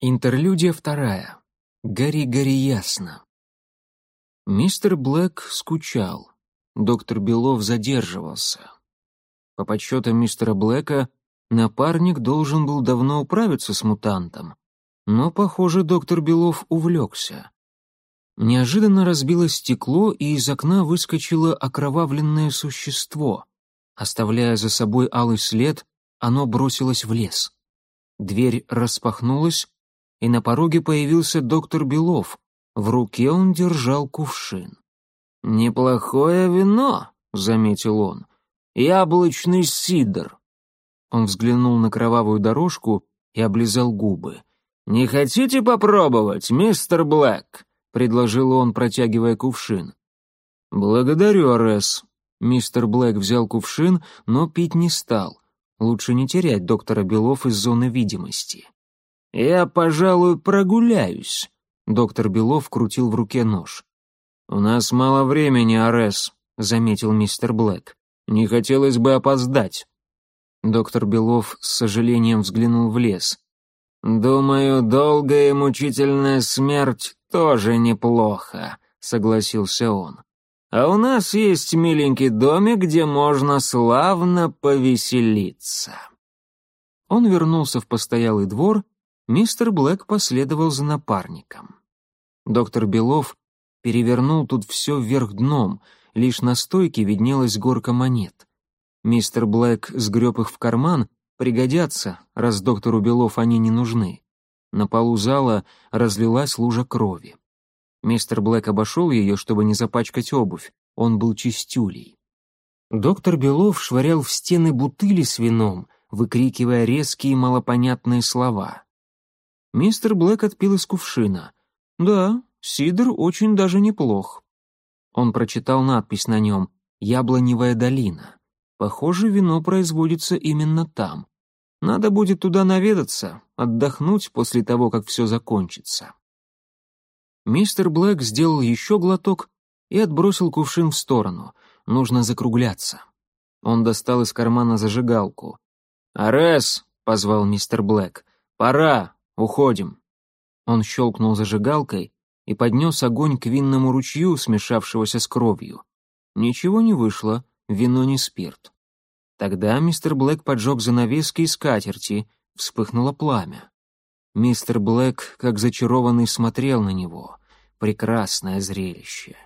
Интерлюдия вторая. Гори-гори ясно. Мистер Блэк скучал. Доктор Белов задерживался. По подсчетам мистера Блэка, напарник должен был давно управиться с мутантом. Но, похоже, доктор Белов увлекся. Неожиданно разбилось стекло, и из окна выскочило окровавленное существо. Оставляя за собой алый след, оно бросилось в лес. Дверь распахнулась, и на пороге появился доктор Белов. В руке он держал кувшин. «Неплохое вино», — заметил он. «Яблочный сидр». Он взглянул на кровавую дорожку и облизал губы. «Не хотите попробовать, мистер Блэк?» — предложил он, протягивая кувшин. «Благодарю, Арес». Мистер Блэк взял кувшин, но пить не стал. Лучше не терять доктора Белов из зоны видимости. «Я, пожалуй, прогуляюсь», — доктор Белов крутил в руке нож. «У нас мало времени, Арес», — заметил мистер Блэк. «Не хотелось бы опоздать». Доктор Белов с сожалением взглянул в лес. «Думаю, долгая и мучительная смерть тоже неплохо», — согласился он. «А у нас есть миленький домик, где можно славно повеселиться». Он вернулся в постоялый двор Мистер Блэк последовал за напарником. Доктор Белов перевернул тут все вверх дном, лишь на стойке виднелась горка монет. Мистер Блэк сгреб их в карман, пригодятся, раз доктору Белов они не нужны. На полу зала разлилась лужа крови. Мистер Блэк обошел ее, чтобы не запачкать обувь, он был чистюлей. Доктор Белов швырял в стены бутыли с вином, выкрикивая резкие малопонятные слова. Мистер Блэк отпил из кувшина. «Да, сидр очень даже неплох». Он прочитал надпись на нем «Яблоневая долина». Похоже, вино производится именно там. Надо будет туда наведаться, отдохнуть после того, как все закончится. Мистер Блэк сделал еще глоток и отбросил кувшин в сторону. Нужно закругляться. Он достал из кармана зажигалку. «Арес!» — позвал мистер Блэк. «Пора! «Уходим». Он щелкнул зажигалкой и поднес огонь к винному ручью, смешавшегося с кровью. Ничего не вышло, вино не спирт. Тогда мистер Блэк поджег занавески и скатерти, вспыхнуло пламя. Мистер Блэк, как зачарованный, смотрел на него. Прекрасное зрелище.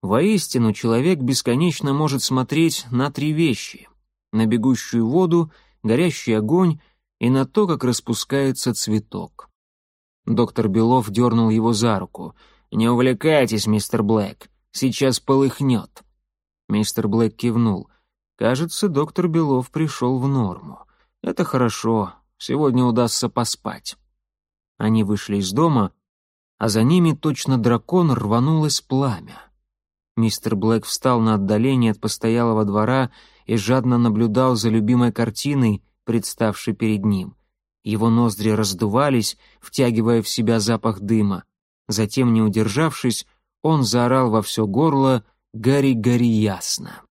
Воистину, человек бесконечно может смотреть на три вещи. На бегущую воду, горящий огонь и на то, как распускается цветок. Доктор Белов дернул его за руку. «Не увлекайтесь, мистер Блэк, сейчас полыхнет». Мистер Блэк кивнул. «Кажется, доктор Белов пришел в норму. Это хорошо, сегодня удастся поспать». Они вышли из дома, а за ними точно дракон рванулось пламя. Мистер Блэк встал на отдалении от постоялого двора и жадно наблюдал за любимой картиной, представший перед ним. Его ноздри раздувались, втягивая в себя запах дыма. Затем, не удержавшись, он заорал во все горло «Гори, гори ясно!».